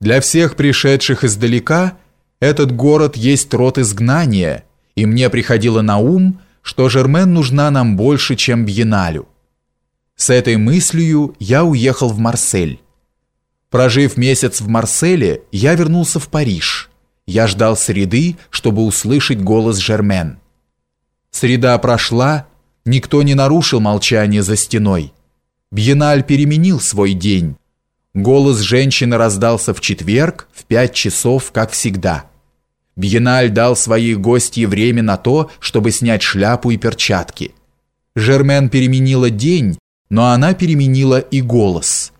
Для всех пришедших издалека этот город есть род изгнания, и мне приходило на ум, что Жермен нужна нам больше, чем Бьеналю. С этой мыслью я уехал в Марсель. Прожив месяц в Марселе, я вернулся в Париж. Я ждал среды, чтобы услышать голос Жермен. Среда прошла, никто не нарушил молчание за стеной. Бьеналь переменил свой день. Голос женщины раздался в четверг в пять часов, как всегда. Бьеналь дал своей гостье время на то, чтобы снять шляпу и перчатки. Жермен переменила день, но она переменила и голос.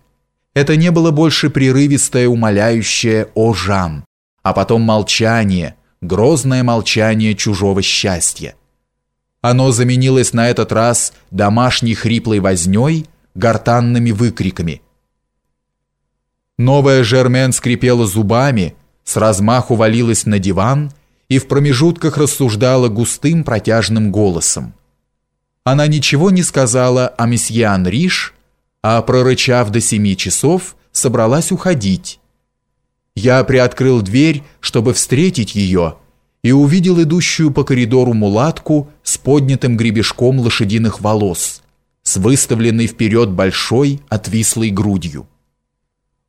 Это не было больше прерывистое умоляющее «О, Жан», а потом молчание, грозное молчание чужого счастья. Оно заменилось на этот раз домашней хриплой вознёй, гортанными выкриками. Новая Жермен скрипела зубами, с размаху валилась на диван и в промежутках рассуждала густым протяжным голосом. Она ничего не сказала о месье Анриш, а, прорычав до семи часов, собралась уходить. Я приоткрыл дверь, чтобы встретить ее, и увидел идущую по коридору мулатку с поднятым гребешком лошадиных волос, с выставленной вперед большой отвислой грудью.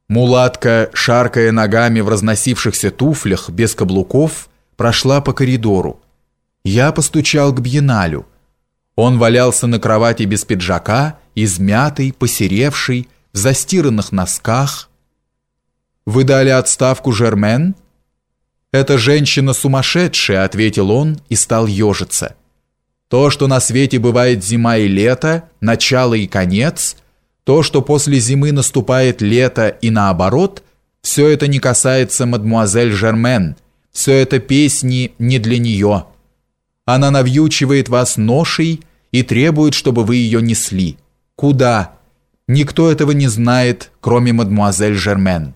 Мулатка, шаркая ногами в разносившихся туфлях без каблуков, прошла по коридору. Я постучал к Бьеналю. Он валялся на кровати без пиджака, измятый, посеревший, в застиранных носках. «Вы дали отставку Жермен?» «Это женщина сумасшедшая», — ответил он и стал ежиться. «То, что на свете бывает зима и лето, начало и конец — то, что после зимы наступает лето и наоборот, все это не касается мадмуазель Жермен, все это песни не для нее. Она навьючивает вас ношей и требует, чтобы вы ее несли. Куда? Никто этого не знает, кроме мадмуазель Жермен.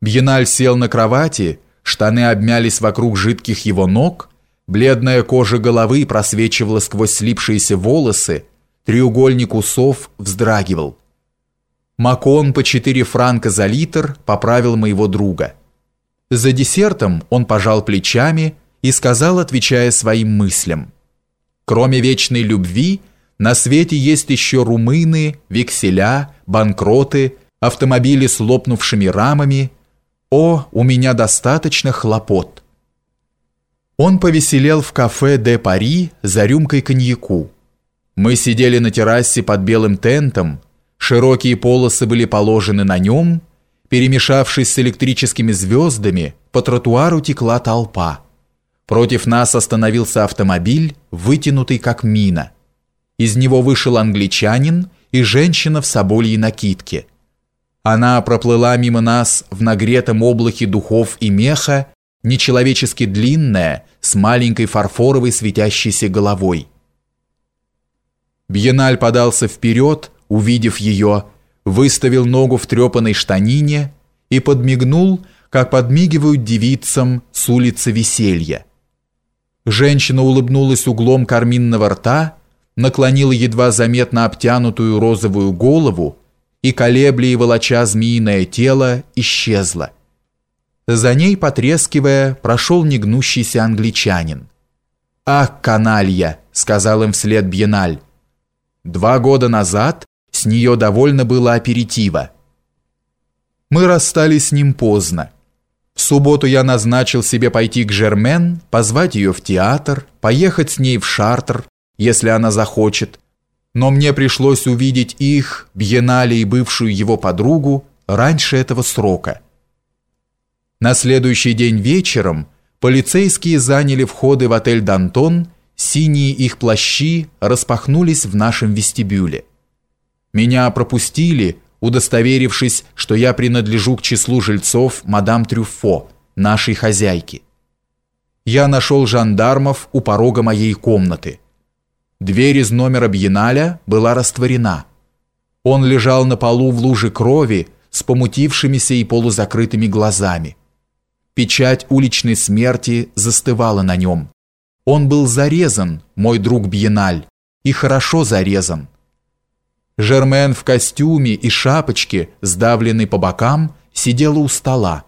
Бьеналь сел на кровати, штаны обмялись вокруг жидких его ног, бледная кожа головы просвечивала сквозь слипшиеся волосы, Треугольник усов вздрагивал. Макон по 4 франка за литр поправил моего друга. За десертом он пожал плечами и сказал, отвечая своим мыслям. Кроме вечной любви, на свете есть еще румыны, векселя, банкроты, автомобили с лопнувшими рамами. О, у меня достаточно хлопот. Он повеселел в кафе «Де Пари» за рюмкой коньяку. Мы сидели на террасе под белым тентом, широкие полосы были положены на нем, перемешавшись с электрическими звездами, по тротуару текла толпа. Против нас остановился автомобиль, вытянутый как мина. Из него вышел англичанин и женщина в собольей накидке. Она проплыла мимо нас в нагретом облаке духов и меха, нечеловечески длинная, с маленькой фарфоровой светящейся головой. Бьеналь подался вперед, увидев ее, выставил ногу в трепанной штанине и подмигнул, как подмигивают девицам с улицы Веселья. Женщина улыбнулась углом карминного рта, наклонила едва заметно обтянутую розовую голову и, колебля и волоча змеиное тело, исчезла. За ней, потрескивая, прошел негнущийся англичанин. «Ах, каналья!» — сказал им вслед Бьеналь. Два года назад с нее довольно было аперитива. Мы расстались с ним поздно. В субботу я назначил себе пойти к Жермен, позвать ее в театр, поехать с ней в Шартер, если она захочет. Но мне пришлось увидеть их, Бьенале и бывшую его подругу, раньше этого срока. На следующий день вечером полицейские заняли входы в отель «Дантон» Синие их плащи распахнулись в нашем вестибюле. Меня пропустили, удостоверившись, что я принадлежу к числу жильцов мадам Трюффо, нашей хозяйки. Я нашел жандармов у порога моей комнаты. Дверь из номера Бьеналя была растворена. Он лежал на полу в луже крови с помутившимися и полузакрытыми глазами. Печать уличной смерти застывала на нем. Он был зарезан, мой друг Бьеналь, и хорошо зарезан. Жермен в костюме и шапочке, сдавленный по бокам, сидела у стола,